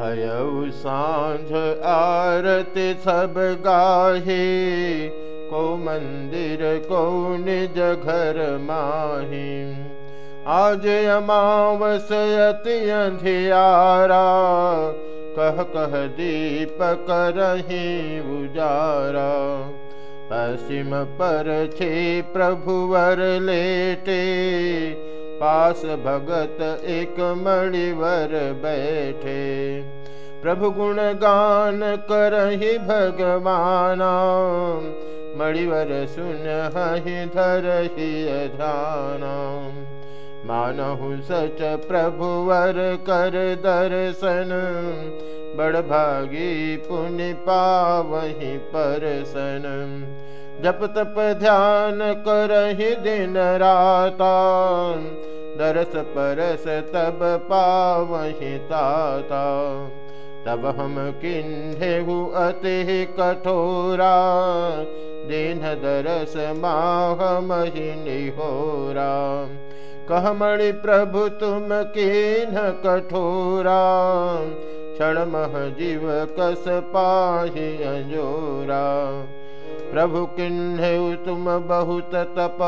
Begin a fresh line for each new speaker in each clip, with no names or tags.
भयउ साँझ आरती सब गाहे, को मंदिर, को निज घर माही। आज अमावस अति अंधियारा, कह कह दीप करही उजारा। पश्चिम पर छे प्रभुवर लेटे पास भगत एक मणिवर बैठे। प्रभु गुण गान करही भगवाना। मणिवर सुन हहि धरहि ध्याना मानहु सच प्रभुवर कर दर्शन। बड़ भागी पुण्य पावही परसन। जप तप ध्यान करहि दिन राता। दरस परस तब पावहि ताता। तब हम किन्हेहु अति कठोरा। दिन दरस माह महिनी होरा कहमणि प्रभु, तुम किन कठोरा। क्षण मह जीव कस पाहि अंजोरा। प्रभु किन्हे तुम बहुत तप।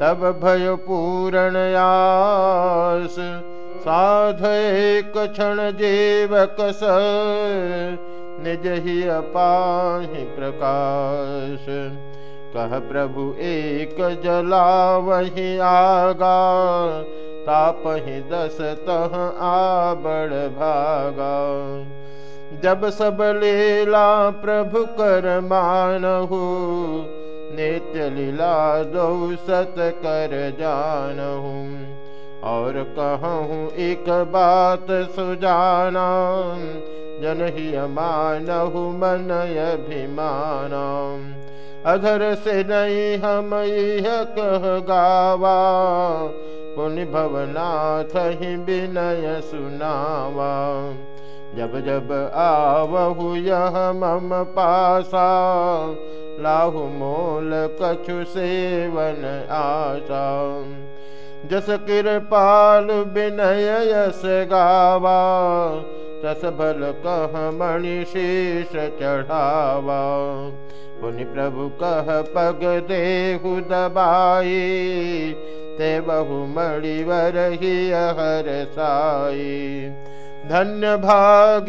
तब भय पूरण आस साध एक क्षण जीव कस निज ही अपाहि प्रकाश। कह प्रभु, एक जला वही आगा, तापहि दस तह आबड़ भागा। जब सब लीला प्रभु कर मानहु नित्य लीला दो सत कर जानहु, और कहूँ एक बात सुजाना, जन ही मानहु मन अभिमान। अधर से नहीं हम यह कह गावा, पुण्य भवनाथ ही विनय सुनावा। जब जब आवहु यह मम पासा लाहु मोल कछु सेवन आशा। जस कृपाल विनय यस गावा, तस भल कह मणि शीश चढ़ावा। पुनि प्रभु कह, पग देहु दबाई, ते बहु मणिवर ही हर साई। धन्य भाग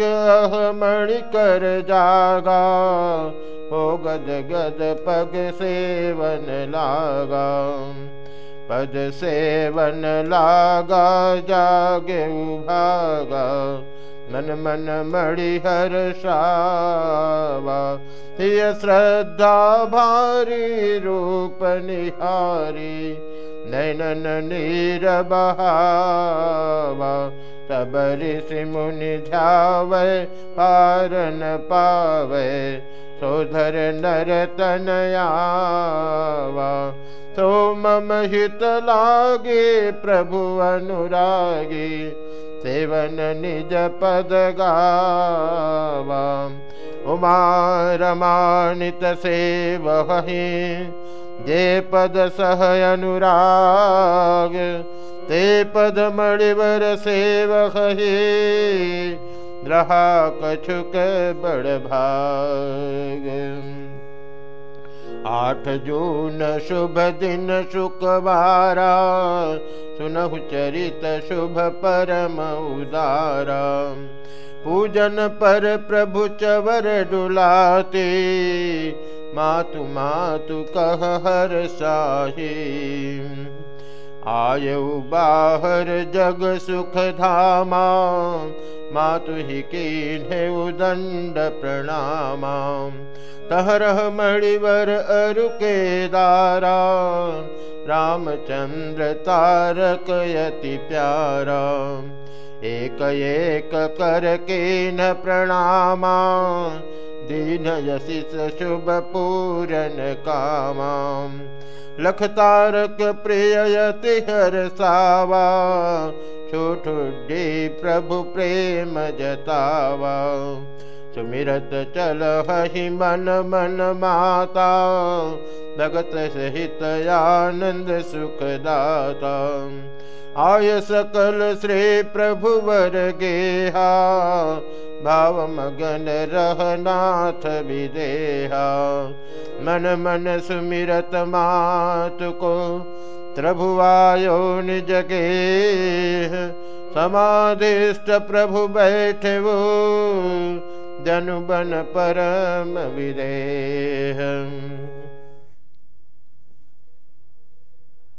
मणि कर जागा हो गद गद पग सेवन लागा पद सेवन लागा जागे भागा मन मन मणि हर शावा हिय श्रद्धा भारी रूप निहारी। नैनन नीर बहावा तब ऋषि मुनि ध्यावै पार न पावै। सोधर नर तनयावा तो मम हित लागे, प्रभु अनुरागी। सेवन निज पद गावा। उमा रमानित सेवहि, जे पद सह अनुराग। ते पद मणिवर सेवक रहा कछुक बड़ भाग आठ जून शुभ दिन शुकवारा सुनहु चरित शुभ परम उदारा। पूजन पर प्रभु चवर डुलाते मातु मातु कह हर साही आयु बाहर जग सुख धामा मातु ही कीन्हे उदंड प्रणामा। तहरह मणिवर अरु के दारा रामचंद्र तारक यति प्यारा। एक एक कर के न प्रणामा दीन यशिष शुभ पूरन कामा लख तारक प्रियति हर सावा छोटुड्डी प्रभु प्रेम जतावा। सुमिरत चल हहि मन मन माता भगत सहित आनंद सुखदाता। आय सकल श्री प्रभु वर गेहा भावमगन रहनाथ विदेहा। मन मन सुमिरत मात को प्रभुवायो निजगे समाधिष्ठ प्रभु बैठवो जनु बन परम विदेह।